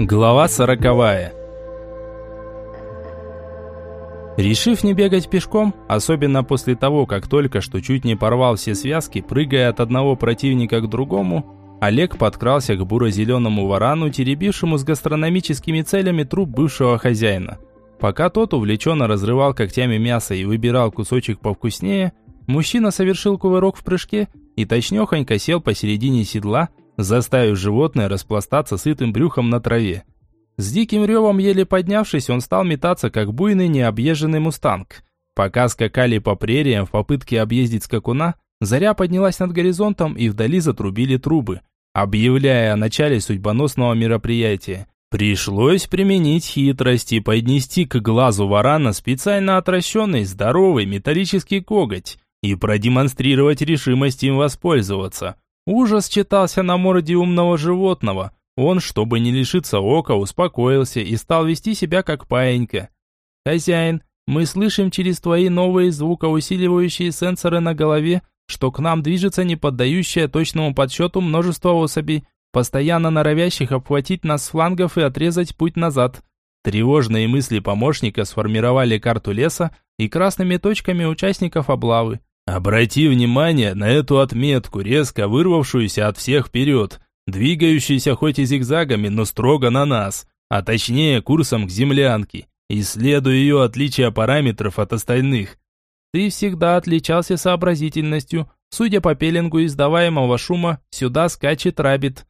Глава сороковая. Решив не бегать пешком, особенно после того, как только что чуть не порвал все связки, прыгая от одного противника к другому, Олег подкрался к буро-зеленому варану, теребившему с гастрономическими целями труп бывшего хозяина. Пока тот увлеченно разрывал когтями мясо и выбирал кусочек повкуснее, мужчина совершил кувырок в прыжке и точнёхонько сел посередине седла, заставив животное распластаться сытым брюхом на траве. С диким ревом еле поднявшись, он стал метаться, как буйный необъезженный мустанг. Пока скакали по прериям в попытке объездить скакуна, заря поднялась над горизонтом и вдали затрубили трубы, объявляя о начале судьбоносного мероприятия. Пришлось применить хитрость и поднести к глазу варана специально отращенный здоровый металлический коготь и продемонстрировать решимость им воспользоваться – Ужас читался на морде умного животного. Он, чтобы не лишиться ока, успокоился и стал вести себя как паинька. «Хозяин, мы слышим через твои новые звукоусиливающие сенсоры на голове, что к нам движется не поддающее точному подсчету множество особей, постоянно норовящих обхватить нас с флангов и отрезать путь назад». Тревожные мысли помощника сформировали карту леса и красными точками участников облавы. Обрати внимание на эту отметку, резко вырвавшуюся от всех вперед, двигающуюся хоть и зигзагами, но строго на нас, а точнее курсом к землянке. Исследуй ее отличия параметров от остальных. Ты всегда отличался сообразительностью. Судя по пеленгу издаваемого шума, сюда скачет рабит.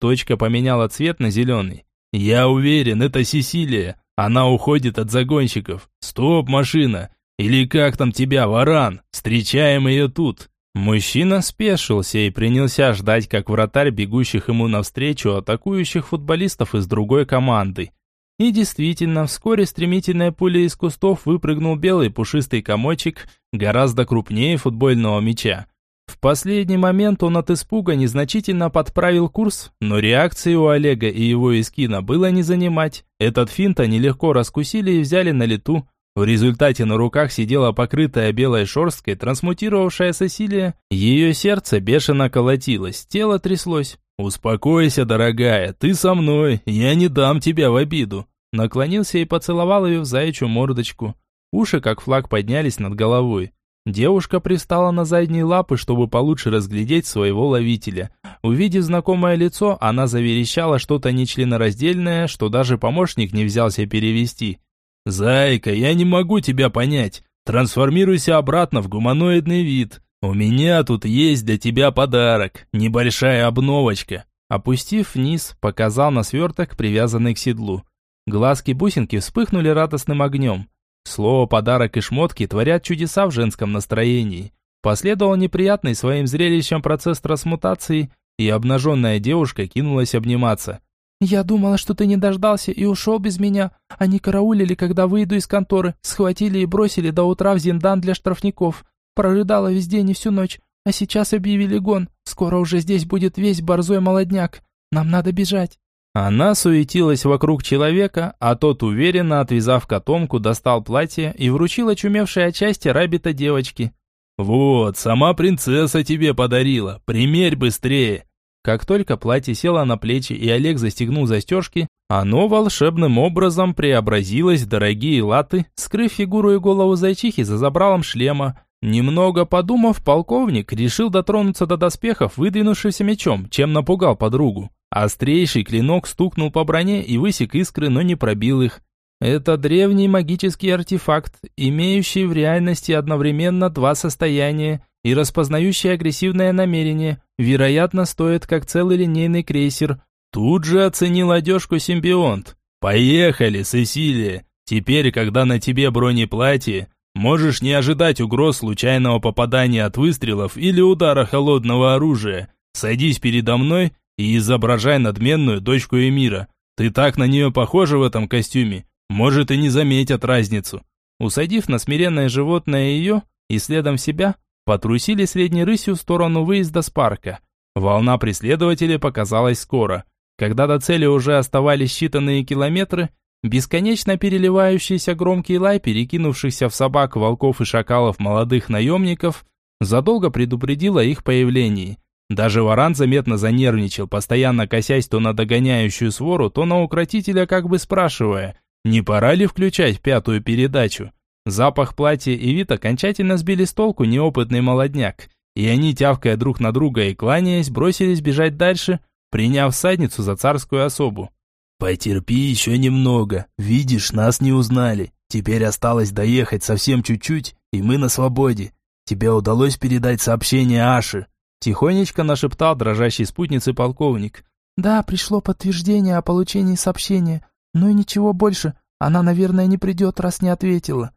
Точка поменяла цвет на зеленый. Я уверен, это Сесилия. Она уходит от загонщиков. Стоп, машина. Или как там тебя, варан? Встречаем ее тут!» Мужчина спешился и принялся ждать, как вратарь бегущих ему навстречу атакующих футболистов из другой команды. И действительно, вскоре стремительная пуля из кустов выпрыгнул белый пушистый комочек, гораздо крупнее футбольного мяча. В последний момент он от испуга незначительно подправил курс, но реакции у Олега и его эскина было не занимать. Этот финт они легко раскусили и взяли на лету, в результате на руках сидела покрытая белой шерсткой трансмутировавшая Сесилия. Ее сердце бешено колотилось, тело тряслось. «Успокойся, дорогая, ты со мной, я не дам тебя в обиду». Наклонился и поцеловал ее в заячью мордочку. Уши, как флаг, поднялись над головой. Девушка пристала на задние лапы, чтобы получше разглядеть своего ловителя. Увидев знакомое лицо, она заверещала что-то нечленораздельное, что даже помощник не взялся перевести. «Зайка, я не могу тебя понять. Трансформируйся обратно в гуманоидный вид. У меня тут есть для тебя подарок. Небольшая обновочка». Опустив вниз, показал на сверток, привязанный к седлу. Глазки-бусинки вспыхнули радостным огнем. Слово «подарок» и «шмотки» творят чудеса в женском настроении. Последовал неприятный своим зрелищем процесс трансмутации, и обнаженная девушка кинулась обниматься. «Я думала, что ты не дождался и ушел без меня. Они караулили, когда выйду из конторы, схватили и бросили до утра в зиндан для штрафников. Прорыдала весь день и всю ночь. А сейчас объявили гон. Скоро уже здесь будет весь борзой молодняк. Нам надо бежать». Она суетилась вокруг человека, а тот, уверенно отвязав котомку, достал платье и вручил очумевшей от счастья рабита девочки. «Вот, сама принцесса тебе подарила. Примерь быстрее!» Как только платье село на плечи и Олег застегнул застежки, оно волшебным образом преобразилось в дорогие латы, скрыв фигуру и голову зайчихи за забралом шлема. Немного подумав, полковник решил дотронуться до доспехов, выдвинувшимся мечом, чем напугал подругу. Острейший клинок стукнул по броне и высек искры, но не пробил их. Это древний магический артефакт, имеющий в реальности одновременно два состояния и распознающий агрессивное намерение, вероятно, стоит как целый линейный крейсер. Тут же оценил одежку симбионт. «Поехали, Сесилия! Теперь, когда на тебе бронеплатье, можешь не ожидать угроз случайного попадания от выстрелов или удара холодного оружия. Садись передо мной и изображай надменную дочку Эмира. Ты так на нее похожа в этом костюме, может и не заметят разницу». Усадив на смиренное животное ее и следом себя, Потрусили средней рысью в сторону выезда с парка. Волна преследователей показалась скоро. Когда до цели уже оставались считанные километры, бесконечно переливающийся громкий лай перекинувшихся в собак, волков и шакалов молодых наемников задолго предупредил о их появлении. Даже Варан заметно занервничал, постоянно косясь то на догоняющую свору, то на укротителя, как бы спрашивая, не пора ли включать пятую передачу. Запах платья и вид окончательно сбили с толку неопытный молодняк, и они, тявкая друг на друга и кланяясь, бросились бежать дальше, приняв садницу за царскую особу. «Потерпи еще немного, видишь, нас не узнали. Теперь осталось доехать совсем чуть-чуть, и мы на свободе. Тебе удалось передать сообщение Аше?» Тихонечко нашептал дрожащей спутнице полковник. «Да, пришло подтверждение о получении сообщения, но и ничего больше. Она, наверное, не придет, раз не ответила».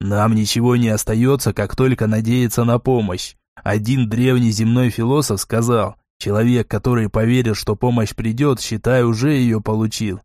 «Нам ничего не остается, как только надеяться на помощь. Один древний земной философ сказал, человек, который поверил, что помощь придет, считай, уже ее получил.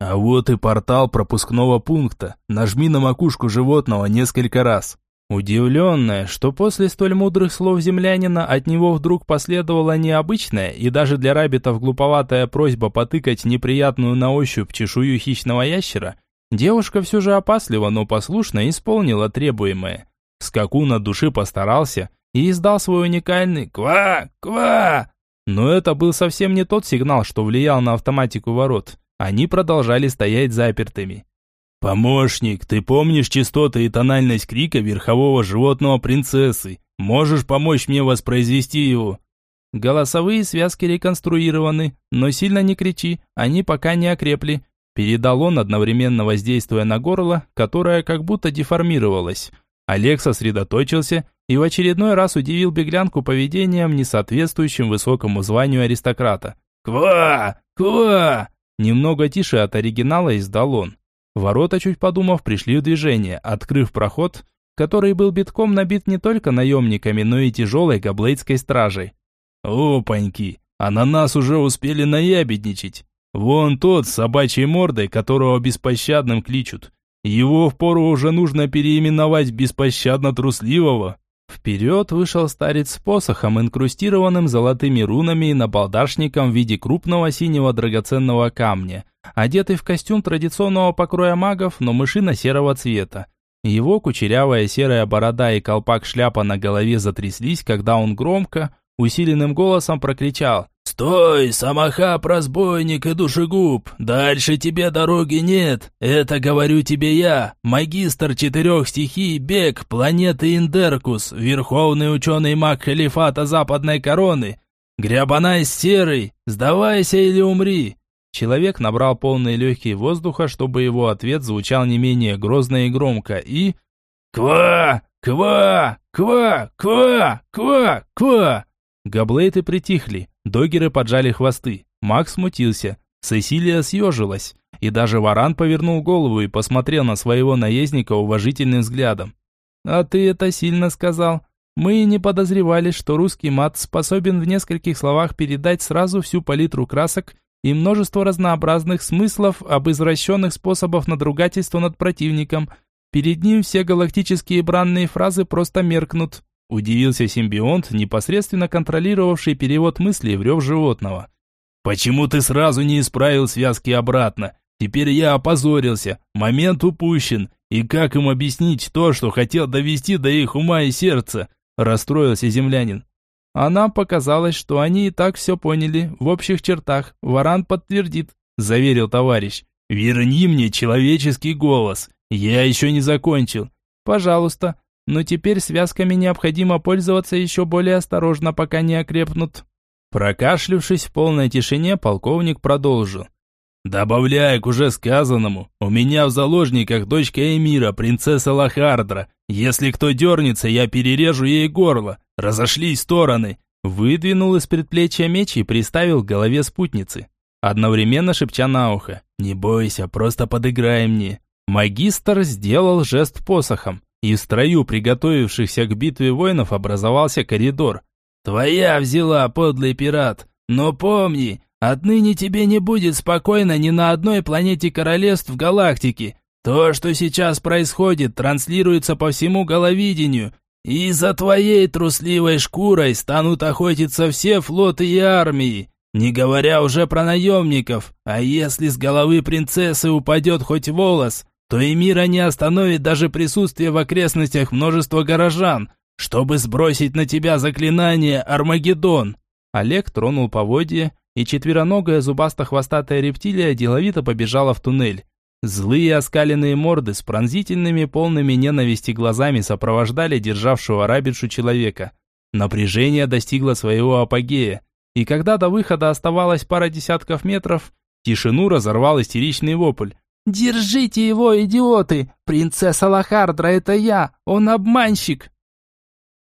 А вот и портал пропускного пункта. Нажми на макушку животного несколько раз. Удивленная, что после столь мудрых слов землянина от него вдруг последовала необычная и даже для рабитов глуповатая просьба потыкать неприятную на ощупь чешую хищного ящера, девушка все же опасливо, но послушно исполнила требуемое. Скакун от души постарался и издал свой уникальный «Ква! Ква!». Но это был совсем не тот сигнал, что влиял на автоматику ворот. Они продолжали стоять запертыми. «Помощник, ты помнишь частоты и тональность крика верхового животного принцессы? Можешь помочь мне воспроизвести его?» Голосовые связки реконструированы, но сильно не кричи, они пока не окрепли. Передал он, одновременно воздействуя на горло, которое как будто деформировалось. Олег сосредоточился и в очередной раз удивил беглянку поведением, не соответствующим высокому званию аристократа. «Ква! Ква!» Немного тише от оригинала издал он. Ворота, чуть подумав, пришли в движение, открыв проход, который был битком набит не только наемниками, но и тяжелой габлейдской стражей. «Опаньки! А на нас уже успели наябедничать! Вон тот с собачьей мордой, которого беспощадным кличут. Его впору уже нужно переименовать беспощадно трусливого». Вперед вышел старец с посохом, инкрустированным золотыми рунами и набалдашником в виде крупного синего драгоценного камня – одетый в костюм традиционного покроя магов, но мышино-серого цвета. Его кучерявая серая борода и колпак-шляпа на голове затряслись, когда он громко, усиленным голосом прокричал «Стой, самохаб, разбойник и душегуб! Дальше тебе дороги нет! Это говорю тебе я, магистр четырех стихий Бег, планеты Индеркус, верховный ученый маг халифата западной короны! Грябанай серый, сдавайся или умри! Человек набрал полные легкие воздуха, чтобы его ответ звучал не менее грозно и громко, и... «Ква! Ква! Ква! Ква! Ква! Ква!» Габлейты притихли, догеры поджали хвосты. Макс смутился, Сесилия съежилась, и даже Варан повернул голову и посмотрел на своего наездника уважительным взглядом. «А ты это сильно сказал. Мы и не подозревали, что русский мат способен в нескольких словах передать сразу всю палитру красок и множество разнообразных смыслов об извращенных способах надругательства над противником. Перед ним все галактические бранные фразы просто меркнут. Удивился симбионт, непосредственно контролировавший перевод мыслей в рев животного. «Почему ты сразу не исправил связки обратно? Теперь я опозорился, момент упущен. И как им объяснить то, что хотел довести до их ума и сердца?» Расстроился землянин. А нам показалось, что они и так все поняли, в общих чертах. Варан подтвердит», – заверил товарищ. «Верни мне человеческий голос. Я еще не закончил». «Пожалуйста. Но теперь связками необходимо пользоваться еще более осторожно, пока не окрепнут». Прокашлявшись в полной тишине, полковник продолжил. «Добавляя к уже сказанному, у меня в заложниках дочка Эмира, принцесса Лохардра. Если кто дернется, я перережу ей горло. Разошлись стороны!» Выдвинул из предплечья меч и приставил к голове спутницы. Одновременно шепча на ухо. «Не бойся, просто подыграй мне». Магистр сделал жест посохом, и в строю приготовившихся к битве воинов образовался коридор. «Твоя взяла, подлый пират, но помни, отныне тебе не будет спокойно ни на одной планете королевств в галактике. То, что сейчас происходит, транслируется по всему головидению, и за твоей трусливой шкурой станут охотиться все флоты и армии, не говоря уже про наемников. А если с головы принцессы упадет хоть волос, то и мира не остановит даже присутствие в окрестностях множества горожан, чтобы сбросить на тебя заклинание Армагеддон. Олег тронул поводье, и четвероногая зубасто-хвостатая рептилия деловито побежала в туннель. Злые оскаленные морды с пронзительными полными ненависти глазами сопровождали державшего рабишу человека. Напряжение достигло своего апогея, и когда до выхода оставалось пара десятков метров, тишину разорвал истеричный вопль. «Держите его, идиоты! Принцесса Лохардра, это я! Он обманщик!»